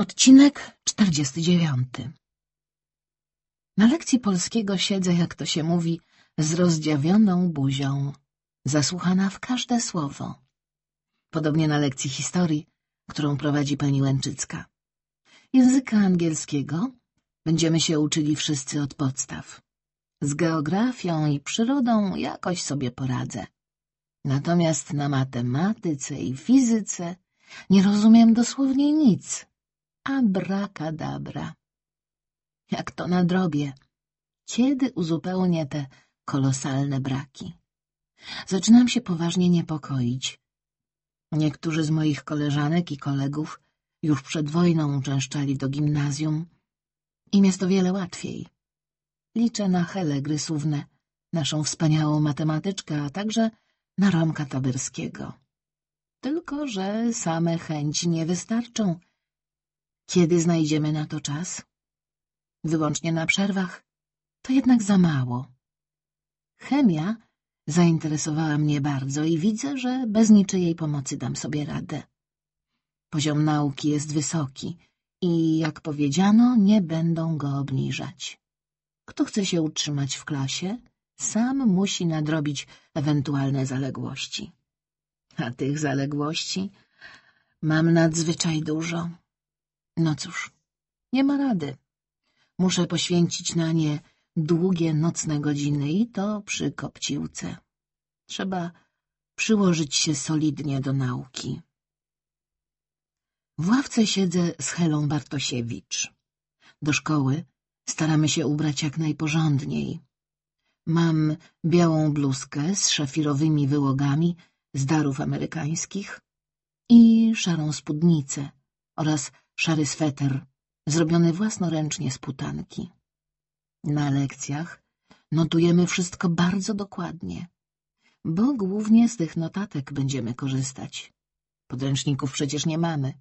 Odcinek 49 Na lekcji polskiego siedzę, jak to się mówi, z rozdziawioną buzią, zasłuchana w każde słowo. Podobnie na lekcji historii, którą prowadzi pani Łęczycka. Języka angielskiego będziemy się uczyli wszyscy od podstaw. Z geografią i przyrodą jakoś sobie poradzę. Natomiast na matematyce i fizyce nie rozumiem dosłownie nic. Abracadabra. Jak to nadrobię? Kiedy uzupełnię te kolosalne braki? Zaczynam się poważnie niepokoić. Niektórzy z moich koleżanek i kolegów już przed wojną uczęszczali do gimnazjum. Im jest o wiele łatwiej. Liczę na Helę Grysuwnę, naszą wspaniałą matematyczkę, a także na Romka Taberskiego. Tylko, że same chęci nie wystarczą. Kiedy znajdziemy na to czas? Wyłącznie na przerwach? To jednak za mało. Chemia zainteresowała mnie bardzo i widzę, że bez niczyjej pomocy dam sobie radę. Poziom nauki jest wysoki i, jak powiedziano, nie będą go obniżać. Kto chce się utrzymać w klasie, sam musi nadrobić ewentualne zaległości. A tych zaległości mam nadzwyczaj dużo. No cóż, nie ma rady. Muszę poświęcić na nie długie nocne godziny i to przy kopciłce. Trzeba przyłożyć się solidnie do nauki. W ławce siedzę z Helą Bartosiewicz. Do szkoły staramy się ubrać jak najporządniej. Mam białą bluzkę z szafirowymi wyłogami z darów amerykańskich i szarą spódnicę oraz szary sweter zrobiony własnoręcznie z putanki. Na lekcjach notujemy wszystko bardzo dokładnie, bo głównie z tych notatek będziemy korzystać. Podręczników przecież nie mamy.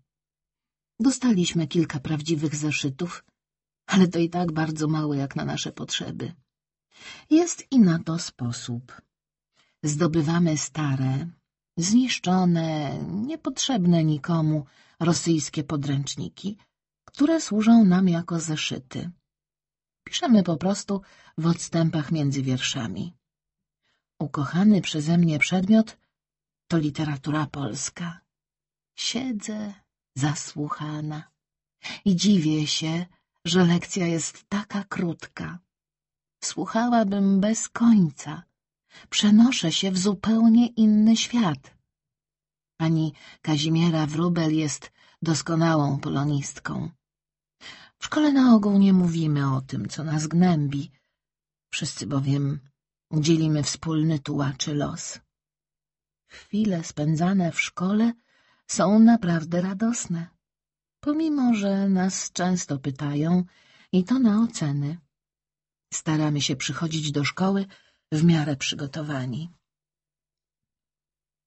Dostaliśmy kilka prawdziwych zeszytów, ale to i tak bardzo mało jak na nasze potrzeby. Jest i na to sposób. Zdobywamy stare, zniszczone, niepotrzebne nikomu rosyjskie podręczniki, które służą nam jako zeszyty. Piszemy po prostu w odstępach między wierszami. Ukochany przeze mnie przedmiot to literatura polska. Siedzę zasłuchana i dziwię się, że lekcja jest taka krótka. Słuchałabym bez końca. Przenoszę się w zupełnie inny świat. Pani Kazimiera Wróbel jest doskonałą polonistką. W szkole na ogół nie mówimy o tym, co nas gnębi. Wszyscy bowiem dzielimy wspólny tułaczy los. Chwile spędzane w szkole są naprawdę radosne, pomimo że nas często pytają i to na oceny. Staramy się przychodzić do szkoły w miarę przygotowani.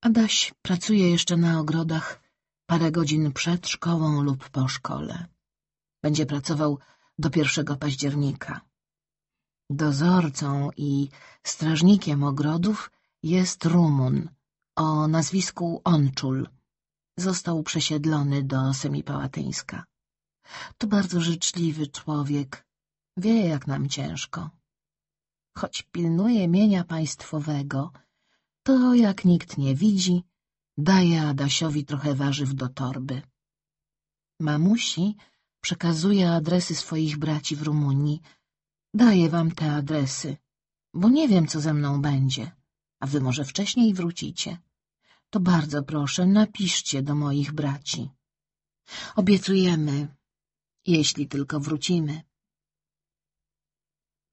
Adaś pracuje jeszcze na ogrodach parę godzin przed szkołą lub po szkole. Będzie pracował do pierwszego października. Dozorcą i strażnikiem ogrodów jest Rumun o nazwisku Onczul. Został przesiedlony do Semipałatyńska. To bardzo życzliwy człowiek. Wie, jak nam ciężko. Choć pilnuje mienia państwowego, to jak nikt nie widzi, daje Adasiowi trochę warzyw do torby. Mamusi przekazuje adresy swoich braci w Rumunii. Daję wam te adresy, bo nie wiem, co ze mną będzie, a wy może wcześniej wrócicie. To bardzo proszę, napiszcie do moich braci. Obiecujemy, jeśli tylko wrócimy.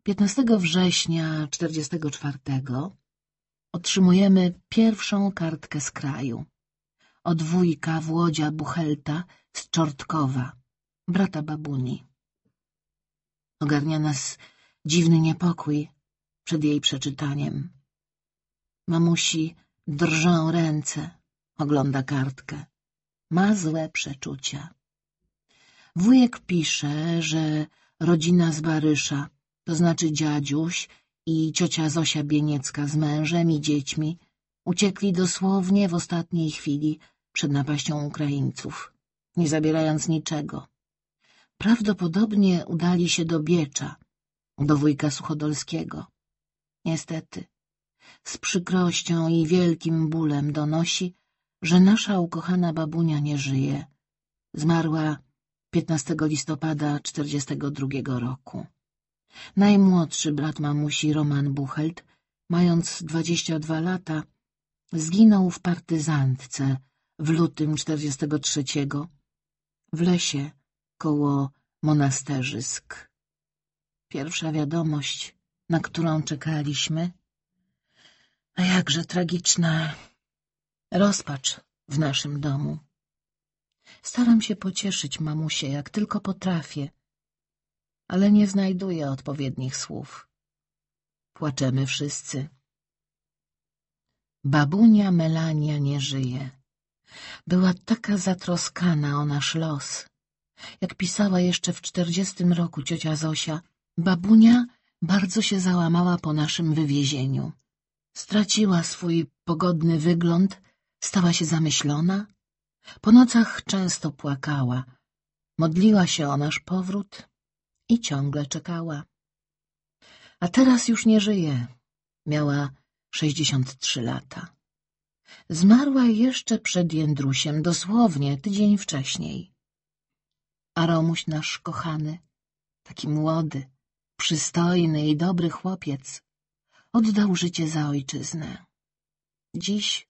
15 września 44 otrzymujemy pierwszą kartkę z kraju. Od wujka Włodzia Buchelta z Czortkowa, brata babuni. Ogarnia nas dziwny niepokój przed jej przeczytaniem. Mamusi drżą ręce, ogląda kartkę. Ma złe przeczucia. Wujek pisze, że rodzina z Barysza, to znaczy dziadziuś i ciocia Zosia Bieniecka z mężem i dziećmi, uciekli dosłownie w ostatniej chwili przed napaścią Ukraińców, nie zabierając niczego Prawdopodobnie udali się do Biecza, do wujka Suchodolskiego. Niestety, z przykrością i wielkim bólem donosi, że nasza ukochana babunia nie żyje. Zmarła 15 listopada 42 roku. Najmłodszy brat mamusi, Roman Buchelt, mając 22 lata, zginął w partyzantce w lutym 43 w lesie koło monasterzysk. Pierwsza wiadomość, na którą czekaliśmy, a jakże tragiczna rozpacz w naszym domu. Staram się pocieszyć mamusię, jak tylko potrafię, ale nie znajduję odpowiednich słów. Płaczemy wszyscy. Babunia Melania nie żyje. Była taka zatroskana o nasz los. Jak pisała jeszcze w czterdziestym roku ciocia Zosia, babunia bardzo się załamała po naszym wywiezieniu. Straciła swój pogodny wygląd, stała się zamyślona. Po nocach często płakała, modliła się o nasz powrót i ciągle czekała. A teraz już nie żyje. Miała sześćdziesiąt trzy lata. Zmarła jeszcze przed Jędrusiem, dosłownie tydzień wcześniej. A Romuś nasz kochany, taki młody, przystojny i dobry chłopiec, oddał życie za ojczyznę. Dziś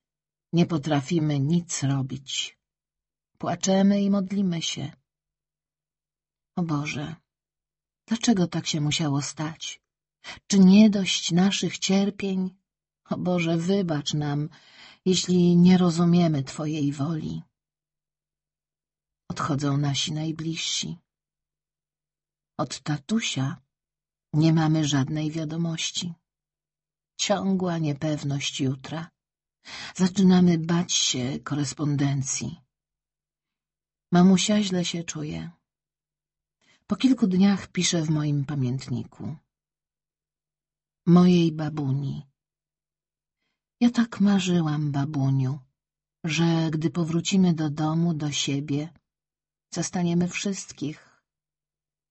nie potrafimy nic robić. Płaczemy i modlimy się. O Boże, dlaczego tak się musiało stać? Czy nie dość naszych cierpień? O Boże, wybacz nam, jeśli nie rozumiemy Twojej woli. Odchodzą nasi najbliżsi. Od tatusia nie mamy żadnej wiadomości. Ciągła niepewność jutra. Zaczynamy bać się korespondencji. Mamusia źle się czuje. Po kilku dniach piszę w moim pamiętniku. Mojej babuni. Ja tak marzyłam, babuniu, że gdy powrócimy do domu, do siebie, zastaniemy wszystkich.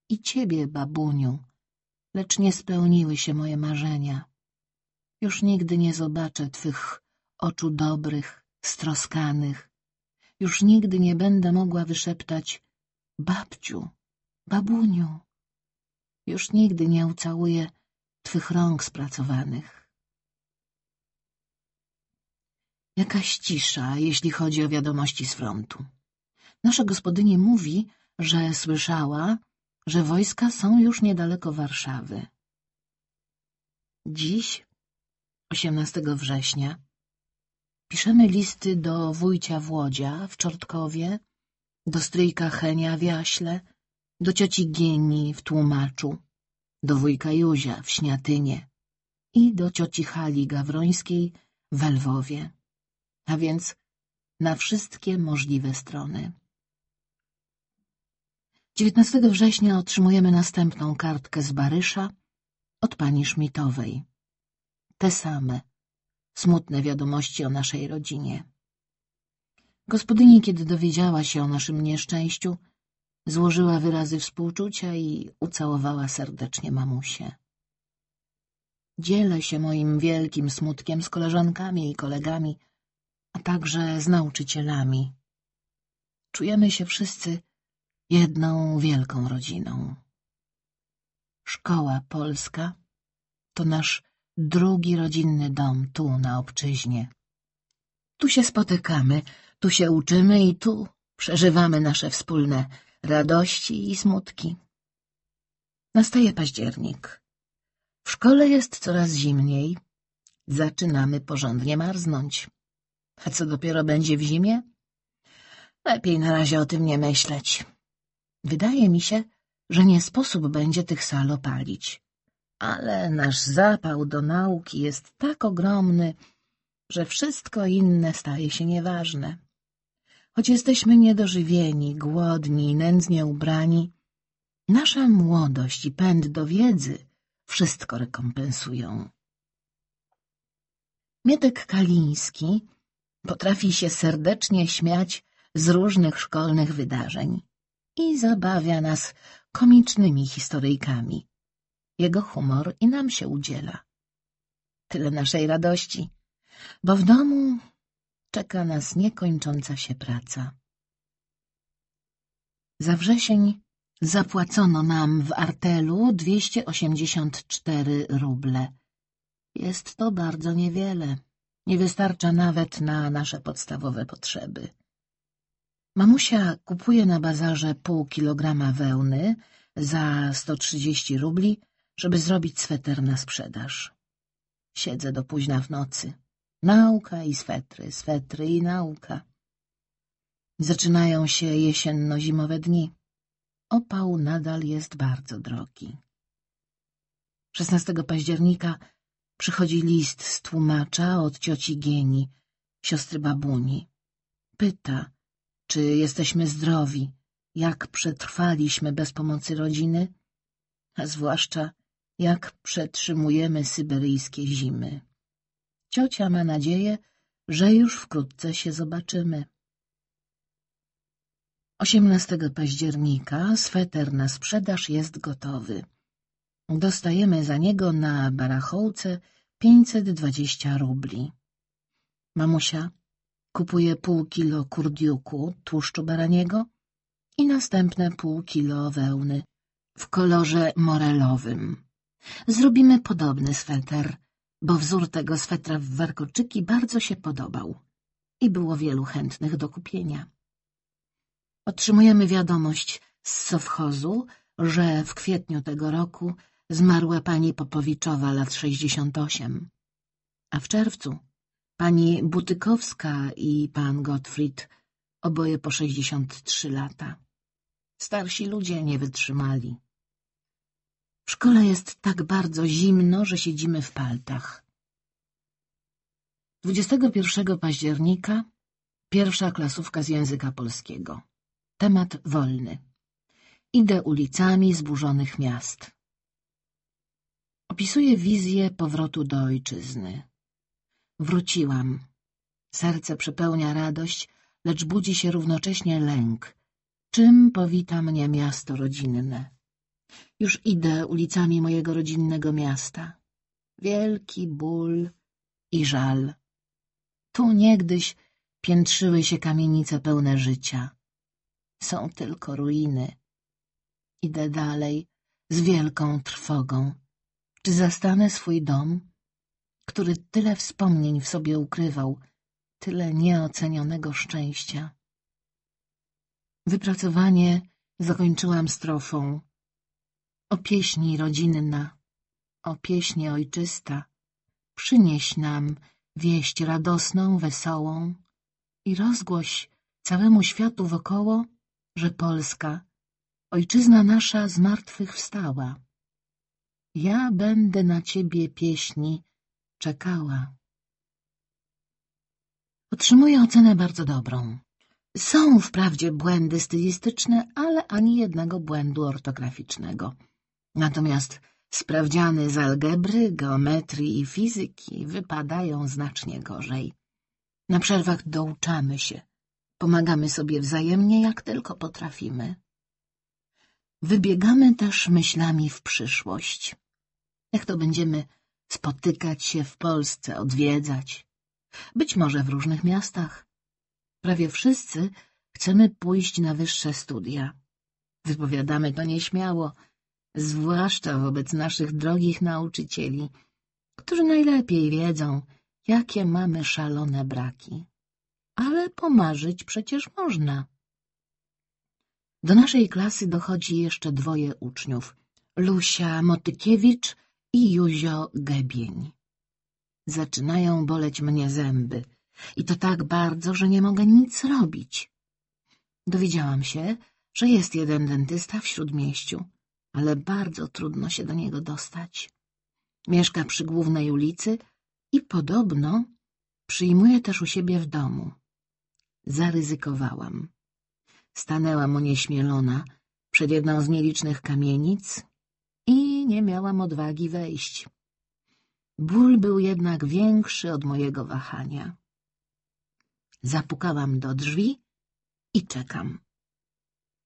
I ciebie, babuniu, lecz nie spełniły się moje marzenia. Już nigdy nie zobaczę twych oczu dobrych, stroskanych. Już nigdy nie będę mogła wyszeptać babciu, babuniu. Już nigdy nie ucałuję twych rąk spracowanych. Jakaś cisza, jeśli chodzi o wiadomości z frontu. Nasza gospodyni mówi, że słyszała, że wojska są już niedaleko Warszawy. Dziś, 18 września, piszemy listy do wujcia Włodzia w Czortkowie, do stryjka Henia w Jaśle, do cioci Gieni w Tłumaczu, do wujka Józia w Śniatynie i do cioci Hali Gawrońskiej w Lwowie, a więc na wszystkie możliwe strony. 19 września otrzymujemy następną kartkę z Barysza od pani Szmitowej. Te same, smutne wiadomości o naszej rodzinie. Gospodyni, kiedy dowiedziała się o naszym nieszczęściu, złożyła wyrazy współczucia i ucałowała serdecznie mamusię. Dzielę się moim wielkim smutkiem z koleżankami i kolegami, a także z nauczycielami. Czujemy się wszyscy jedną wielką rodziną. Szkoła polska to nasz drugi rodzinny dom tu na obczyźnie. Tu się spotykamy, tu się uczymy i tu przeżywamy nasze wspólne radości i smutki. Nastaje październik. W szkole jest coraz zimniej. Zaczynamy porządnie marznąć. A co dopiero będzie w zimie? Lepiej na razie o tym nie myśleć. Wydaje mi się, że nie sposób będzie tych sal opalić. Ale nasz zapał do nauki jest tak ogromny, że wszystko inne staje się nieważne. Choć jesteśmy niedożywieni, głodni, nędznie ubrani, nasza młodość i pęd do wiedzy wszystko rekompensują. Mietek Kaliński potrafi się serdecznie śmiać z różnych szkolnych wydarzeń. i zabawia nas komicznymi historyjkami. Jego humor i nam się udziela. Tyle naszej radości, bo w domu czeka nas niekończąca się praca. Za wrzesień zapłacono nam w artelu 284 ruble. Jest to bardzo niewiele. Nie wystarcza nawet na nasze podstawowe potrzeby. Mamusia kupuje na bazarze pół kilograma wełny za 130 rubli, żeby zrobić sweter na sprzedaż. Siedzę do późna w nocy. Nauka i swetry, swetry i nauka. Zaczynają się jesienno-zimowe dni. Opał nadal jest bardzo drogi. 16 października przychodzi list z tłumacza od cioci Gieni, siostry babuni. Pyta, czy jesteśmy zdrowi, jak przetrwaliśmy bez pomocy rodziny, a zwłaszcza jak przetrzymujemy syberyjskie zimy. Ciocia ma nadzieję, że już wkrótce się zobaczymy. 18 października sweter na sprzedaż jest gotowy. Dostajemy za niego na barachołce 520 rubli. Mamusia kupuje pół kilo kurdiuku, tłuszczu baraniego i następne pół kilo wełny w kolorze morelowym. Zrobimy podobny sweter, bo wzór tego swetra w warkoczyki bardzo się podobał i było wielu chętnych do kupienia. Otrzymujemy wiadomość z sowchozu, że w kwietniu tego roku zmarła pani Popowiczowa, lat 68, a w czerwcu pani Butykowska i pan Gottfried, oboje po 63 lata. Starsi ludzie nie wytrzymali. W szkole jest tak bardzo zimno, że siedzimy w paltach. 21 października pierwsza klasówka z języka polskiego. Temat wolny. Idę ulicami zburzonych miast. Opisuję wizję powrotu do ojczyzny. Wróciłam. Serce przepełnia radość, lecz budzi się równocześnie lęk. Czym powita mnie miasto rodzinne? Już idę ulicami mojego rodzinnego miasta. Wielki ból i żal. Tu niegdyś piętrzyły się kamienice pełne życia. Są tylko ruiny. Idę dalej z wielką trwogą. Czy zastanę swój dom, który tyle wspomnień w sobie ukrywał, tyle nieocenionego szczęścia? Wypracowanie zakończyłam strofą o pieśni rodzinna, o pieśni ojczysta, przynieś nam wieść radosną, wesołą i rozgłoś całemu światu wokoło, że Polska, ojczyzna nasza z martwych wstała. Ja będę na ciebie pieśni czekała. Otrzymuję ocenę bardzo dobrą. Są wprawdzie błędy stylistyczne, ale ani jednego błędu ortograficznego. Natomiast sprawdziany z algebry, geometrii i fizyki wypadają znacznie gorzej. Na przerwach douczamy się, pomagamy sobie wzajemnie, jak tylko potrafimy. Wybiegamy też myślami w przyszłość. Jak to będziemy spotykać się w Polsce, odwiedzać, być może w różnych miastach. Prawie wszyscy chcemy pójść na wyższe studia. Wypowiadamy to nieśmiało, zwłaszcza wobec naszych drogich nauczycieli, którzy najlepiej wiedzą, jakie mamy szalone braki. Ale pomarzyć przecież można. Do naszej klasy dochodzi jeszcze dwoje uczniów, Lusia Motykiewicz i Józio Gebień. Zaczynają boleć mnie zęby i to tak bardzo, że nie mogę nic robić. Dowiedziałam się, że jest jeden dentysta w Śródmieściu, ale bardzo trudno się do niego dostać. Mieszka przy głównej ulicy i podobno przyjmuje też u siebie w domu. Zaryzykowałam. Stanęłam onieśmielona przed jedną z nielicznych kamienic i nie miałam odwagi wejść. Ból był jednak większy od mojego wahania. Zapukałam do drzwi i czekam.